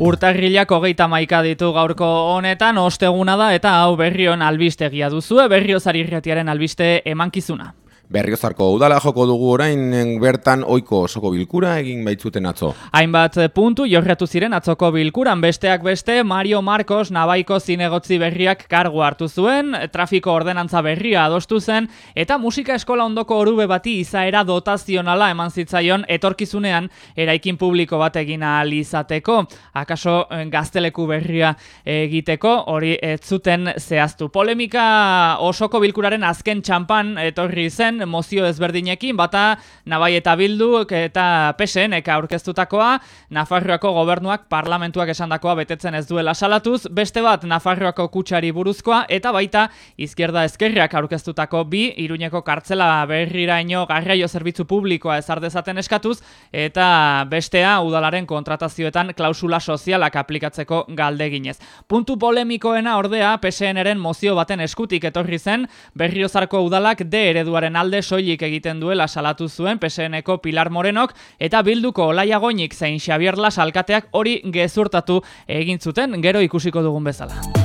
Urtarrilak hogeita maika ditu gaurko honetan, osteguna da eta hau berrion albistegia duzu, berriozari irretiaren albiste emankizuna. Berriozarko udala joko dugu orain bertan oiko osoko bilkura egin baitzuten atzo. Hainbat puntu jorretu ziren atzoko bilkuran besteak beste Mario Marcos nabaiko zinegotzi berriak kargu hartu zuen, trafiko ordenantza berria adostu zen eta musika eskola ondoko orube bati izaera dotazionala eman zitzaion etorkizunean eraikin publiko bat egin izateko. Akaso eh, gazteleku berria egiteko hori ez zuten zehaztu. Polemika osoko bilkuraren azken txampan etorri zen mozio ezberdinekin, bata nabai eta bildu eta pesen eka aurkeztutakoa, Nafarroako gobernuak parlamentuak esandakoa betetzen ez duela salatuz, beste bat Nafarroako kutsari buruzkoa, eta baita izquierda ezkerriak aurkeztutako bi, iruñeko kartzela berriraino garraio zerbitzu publikoa ezardezaten eskatuz, eta bestea udalaren kontratazioetan klausula sozialak aplikatzeko galdeginez. Puntu polemikoena ordea PSN-eren mozio baten eskutik etorri zen, berriozarko udalak de ereduaren alde alde soilik egiten duela salatu zuen PSNeko Pilar Morenok eta bilduko Olaia Goinik zein Xavier Las alkateak hori gezurtatu egin zuten gero ikusiko dugun bezala.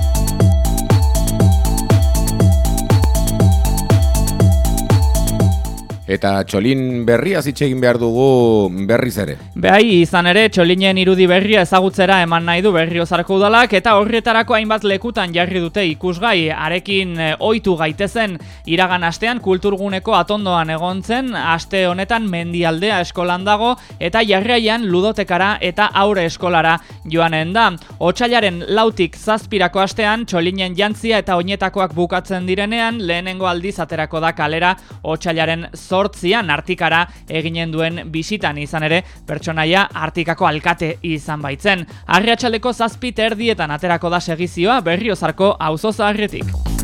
Eta txolin berria zitxegin behar dugu berriz ere. Behai, izan ere, txolinen irudi berria ezagutzera eman nahi du berriozarko udalak, eta horretarako hainbat lekutan jarri dute ikusgai, arekin eh, ohitu gaitezen iragan astean kulturguneko atondoan egontzen, aste honetan mendialdea eskolan dago, eta jarraian ludotekara eta aure eskolara joanen da. Otsailaren lautik zazpirako astean, txolinen jantzia eta oinetakoak bukatzen direnean, lehenengo aldiz aterako da kalera otsailaren zo zortzian artikara eginen duen bisitan izan ere pertsonaia artikako alkate izan baitzen. Arriatxaleko zazpit erdietan aterako da segizioa berriozarko auzo zaharretik.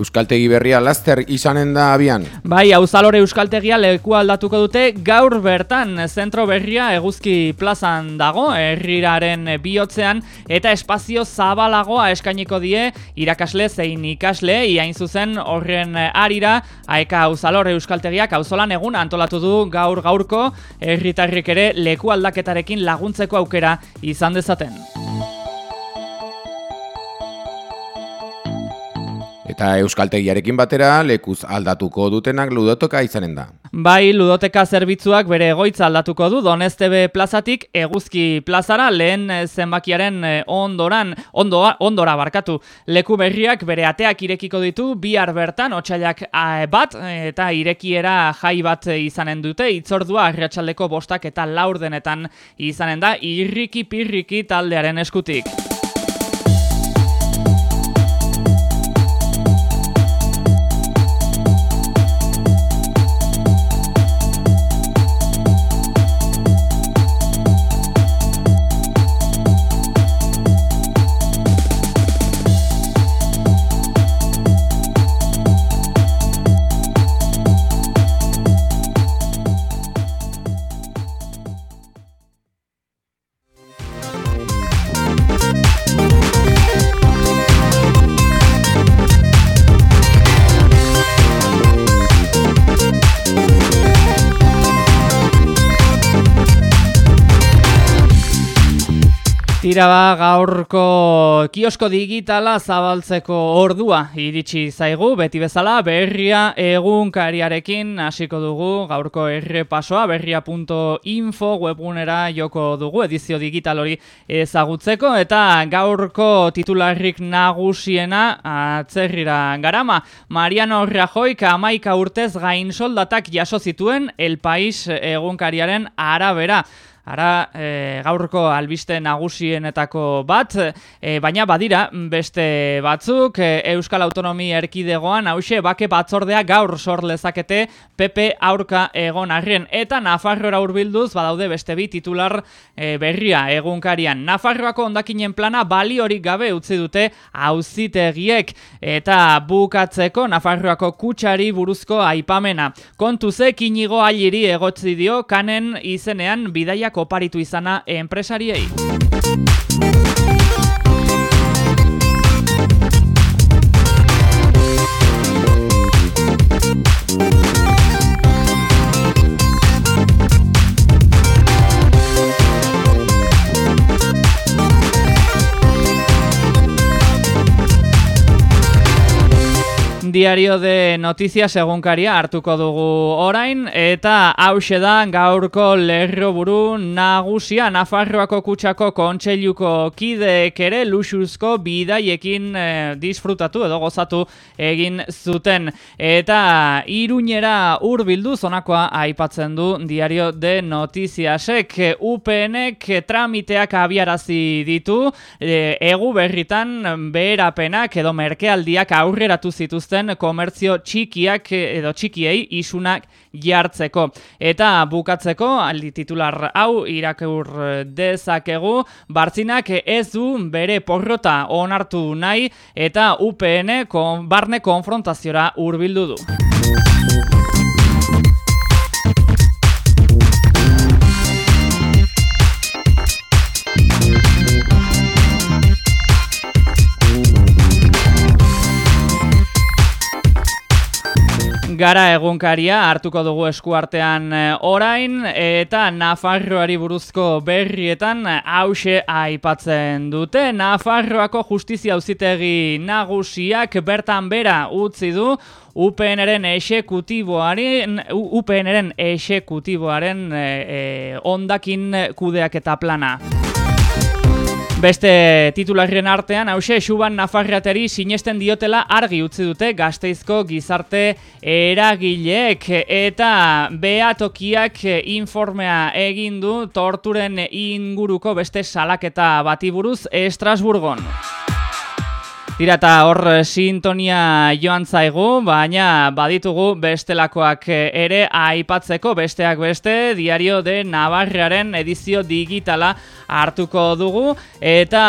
Euskaltegi berria laster izanen da abian. Bai, Auzalore Euskaltegia leku aldatuko dute gaur bertan zentro berria eguzki plazan dago, herriraren bihotzean eta espazio zabalagoa eskainiko die irakasle zein ikasle, iain zuzen horren arira, aeka Auzalore Euskaltegiak auzolan egun antolatu du gaur gaurko, herritarrik ere leku aldaketarekin laguntzeko aukera izan dezaten. Eta Euskaltegiarekin batera lekuz aldatuko dutenak ludotoka izanen da. Bai, ludoteka zerbitzuak bere egoitza aldatuko du Donestebe plazatik eguzki plazara lehen zenbakiaren eh, ondoran, ondoa, ondora barkatu. Leku berriak bere ateak irekiko ditu bihar bertan otsailak eh, bat eta irekiera jai bat izanen dute itzordua arratsaldeko bostak eta laurdenetan izanen da irriki pirriki taldearen eskutik. Tira ba, gaurko kiosko digitala zabaltzeko ordua iritsi zaigu, beti bezala berria egunkariarekin hasiko dugu gaurko errepasoa berria.info webgunera joko dugu edizio digital hori ezagutzeko eta gaurko titularrik nagusiena atzerrira garama. Mariano Rajoik amaika urtez gain soldatak jaso zituen El País egunkariaren arabera. Ara e, gaurko albiste nagusienetako bat, e, baina badira beste batzuk e, Euskal Autonomi Erkidegoan hause bake batzordea gaur sor lezakete PP aurka egon arren eta Nafarroa hurbilduz badaude beste bi titular e, berria egunkarian. Nafarroako ondakinen plana baliorik gabe utzi dute auzitegiek eta bukatzeko Nafarroako kutsari buruzko aipamena. Kontuzek inigo aliri egotzi dio kanen izenean bidaia oparitu izana enpresariei. Diario de Noticias egunkaria hartuko dugu orain eta hause da gaurko lerro buru nagusia. Nafarroako kutsako kontseiluko kideek ere luxuzko bidaiekin e, disfrutatu edo gozatu egin zuten. Eta iruñera hurbildu zonakoa aipatzen du Diario de Noticiasek. UPNek tramiteak abiarazi ditu e, egu berritan beherapenak edo merkealdiak aurreratu zituzten dituzten komertzio txikiak edo txikiei isunak jartzeko. Eta bukatzeko, aldi titular hau irakur dezakegu, bartzinak ez du bere porrota onartu nahi eta UPN kon, barne konfrontaziora hurbildu du. Gara egunkaria hartuko dugu eskuartean eh, orain eta Nafarroari buruzko berrietan hause aipatzen dute. Nafarroako justizia auzitegi nagusiak bertan bera utzi du UPNren esekutiboaren UPNren esekutiboaren e, e, ondakin kudeak eta plana. Beste titularren artean, hause, Xuban Nafarriateri sinesten diotela argi utzi dute gazteizko gizarte eragileek eta behatokiak informea egin du torturen inguruko beste salaketa batiburuz Estrasburgon. Tira eta hor eh, sintonia joan zaigu, baina baditugu bestelakoak eh, ere aipatzeko besteak beste diario de Navarrearen edizio digitala hartuko dugu eta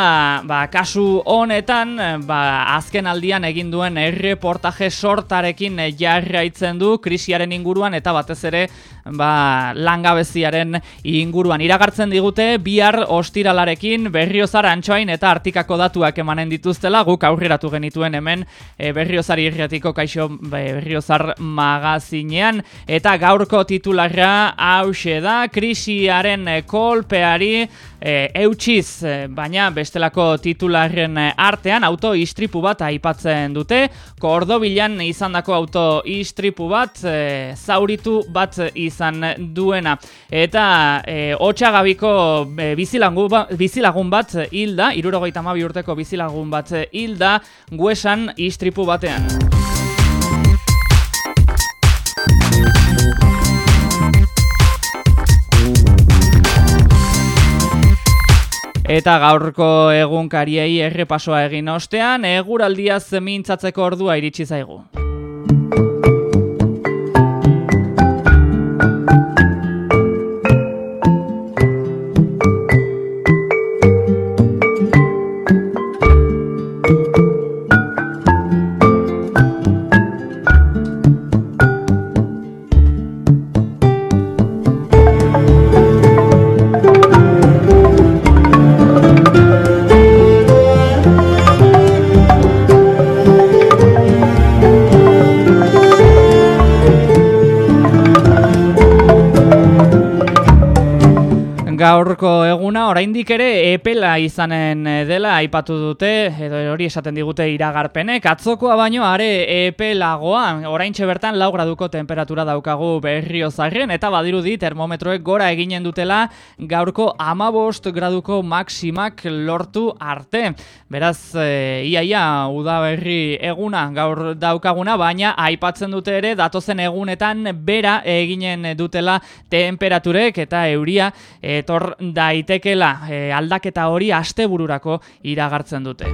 ba, kasu honetan ba, azken aldian egin duen erreportaje sortarekin jarraitzen du krisiaren inguruan eta batez ere ba, langabeziaren inguruan. Iragartzen digute bihar ostiralarekin berriozar antxoain eta artikako datuak emanen dituztela guk aurre aurreratu genituen hemen e, berriozari irriatiko kaixo berriozar magazinean. Eta gaurko titularra hause da krisiaren kolpeari e, eutxiz, baina bestelako titularren artean auto istripu bat aipatzen dute Kordobilan izandako auto istripu bat e, zauritu bat izan duena eta e, otxagabiko e, bizilagun bat hilda, irurogeita mabi urteko bizilagun bat hilda guesan istripu batean. Eta gaurko egunkariei errepasoa egin ostean, eguraldiaz mintzatzeko ordua iritsi zaigu. Gaurko eguna oraindik ere epela izanen eh, dela aipatu dute edo hori esaten digute iragarpenek. Atzokoa baino are epelagoa oraintxe bertan lau graduko temperatura daukagu berriozarren eta badirudi termometroek gora eginen dutela gaurko amabost graduko maksimak lortu arte. Beraz e, iaia uda berri eguna gaur daukaguna baina aipatzen dute ere datozen egunetan bera eginen dutela temperaturek eta euria etor daitekela e, aldaketa hori astebururako iragartzen dute.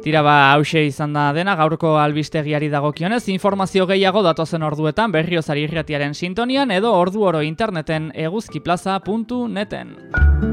Tira ba, hause izan da dena, gaurko albistegiari dagokionez, informazio gehiago datozen orduetan berriozari irratiaren sintonian edo ordu oro interneten eguzkiplaza.neten.